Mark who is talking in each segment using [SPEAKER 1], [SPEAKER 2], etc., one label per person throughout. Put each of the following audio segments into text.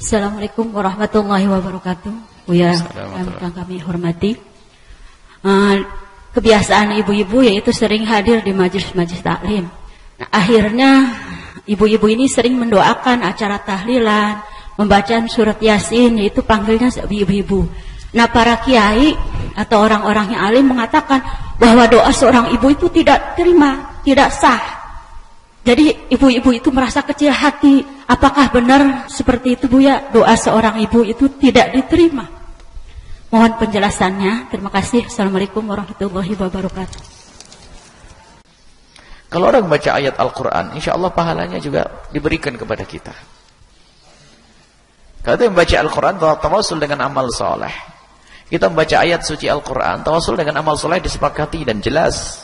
[SPEAKER 1] Assalamualaikum warahmatullahi wabarakatuh. Buya yang kami hormati. Uh, kebiasaan ibu-ibu yaitu sering hadir di majelis-majelis taklim. Nah, akhirnya ibu-ibu ini sering mendoakan acara tahlilan, membaca surat yasin, yaitu panggilnya ibu-ibu. Nah para kiai atau orang-orang yang alim mengatakan bahwa doa seorang ibu itu tidak terima, tidak sah. Jadi ibu-ibu itu merasa kecil hati. Apakah benar seperti itu Bu ya? Doa seorang ibu itu tidak diterima. Mohon penjelasannya. Terima kasih. Assalamualaikum warahmatullahi wabarakatuh.
[SPEAKER 2] Kalau orang baca ayat Al-Quran, insya Allah pahalanya juga diberikan kepada kita. Kalau kita membaca Al-Quran, tawasul dengan amal soleh. Kita membaca ayat suci Al-Quran, tawasul dengan amal soleh disepakati dan jelas.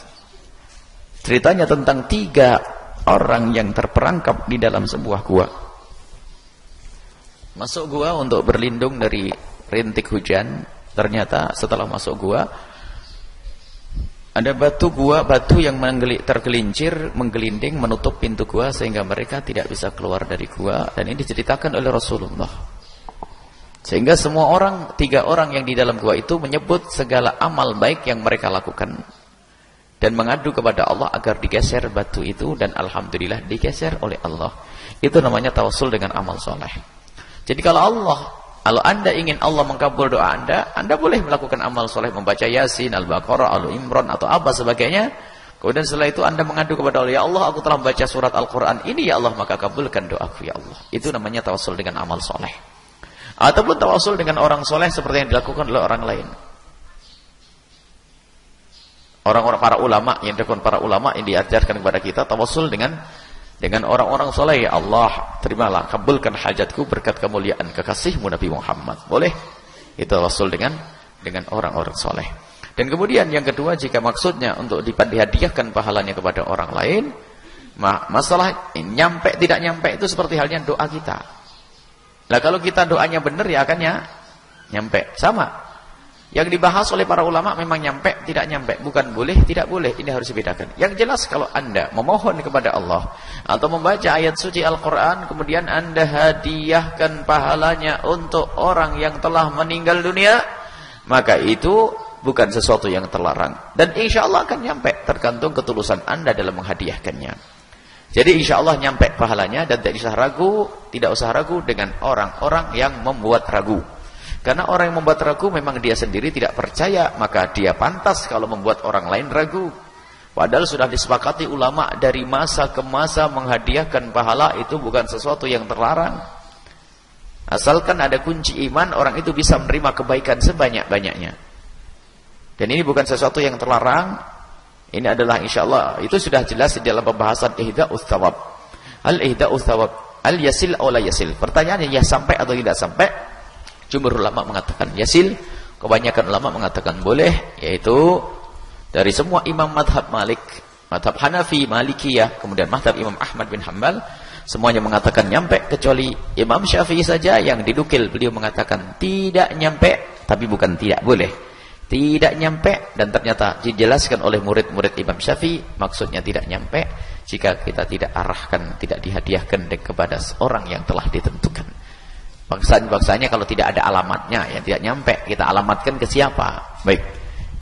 [SPEAKER 2] Ceritanya tentang tiga orang yang terperangkap di dalam sebuah gua. Masuk gua untuk berlindung dari rintik hujan. Ternyata setelah masuk gua ada batu gua, batu yang tergelincir, menggelinding, menutup pintu gua sehingga mereka tidak bisa keluar dari gua. Dan ini diceritakan oleh Rasulullah. Sehingga semua orang, tiga orang yang di dalam gua itu menyebut segala amal baik yang mereka lakukan dan mengadu kepada Allah agar digeser batu itu dan alhamdulillah digeser oleh Allah. Itu namanya tawasul dengan amal soleh. Jadi kalau Allah, kalau anda ingin Allah mengkabul doa anda, anda boleh melakukan amal soleh membaca Yasin, Al-Baqarah, Al-Imran atau apa sebagainya. Kemudian setelah itu anda mengadu kepada Allah, ya Allah aku telah membaca surat Al-Quran ini ya Allah maka kabulkan doaku ya Allah. Itu namanya tawasul dengan amal soleh. Ataupun tawasul dengan orang soleh seperti yang dilakukan oleh orang lain. Orang-orang para ulama yang dilakukan para ulama yang diajarkan kepada kita tawasul dengan dengan orang-orang soleh. Ya Allah terimalah kabulkan hajatku berkat kemuliaan kekasihmu Nabi Muhammad. Boleh? Itu tawasul dengan dengan orang-orang soleh. Dan kemudian yang kedua jika maksudnya untuk dihadiahkan pahalanya kepada orang lain masalah nyampe tidak nyampe itu seperti halnya doa kita. Lah kalau kita doanya benar ya akan nyampe. Sama yang dibahas oleh para ulama memang nyampe, tidak nyampe. Bukan boleh, tidak boleh. Ini harus dibedakan. Yang jelas kalau anda memohon kepada Allah. Atau membaca ayat suci Al-Quran. Kemudian anda hadiahkan pahalanya untuk orang yang telah meninggal dunia. Maka itu bukan sesuatu yang terlarang. Dan insya Allah akan nyampe. Tergantung ketulusan anda dalam menghadiahkannya. Jadi insya Allah nyampe pahalanya. Dan tidak usah ragu. Tidak usah ragu dengan orang-orang yang membuat ragu. Karena orang yang membuat ragu memang dia sendiri tidak percaya, maka dia pantas kalau membuat orang lain ragu. Padahal sudah disepakati ulama dari masa ke masa menghadiahkan pahala itu bukan sesuatu yang terlarang. Asalkan ada kunci iman, orang itu bisa menerima kebaikan sebanyak-banyaknya. Dan ini bukan sesuatu yang terlarang. Ini adalah insya Allah, itu sudah jelas di dalam pembahasan ihda'us thawab. Al-ihda'us thawab. Al-yasil atau yasil. Pertanyaannya, ya sampai atau tidak sampai? Jumhur ulama mengatakan yasil, kebanyakan ulama mengatakan boleh, yaitu dari semua imam madhab Malik, madhab Hanafi, Malikiyah, kemudian madhab Imam Ahmad bin Hanbal, semuanya mengatakan nyampe kecuali Imam Syafi'i saja yang didukil beliau mengatakan tidak nyampe, tapi bukan tidak boleh. Tidak nyampe dan ternyata dijelaskan oleh murid-murid Imam Syafi'i maksudnya tidak nyampe jika kita tidak arahkan, tidak dihadiahkan kepada orang yang telah ditentukan. Bangsanya, bangsanya kalau tidak ada alamatnya, ya tidak nyampe. Kita alamatkan ke siapa? Baik.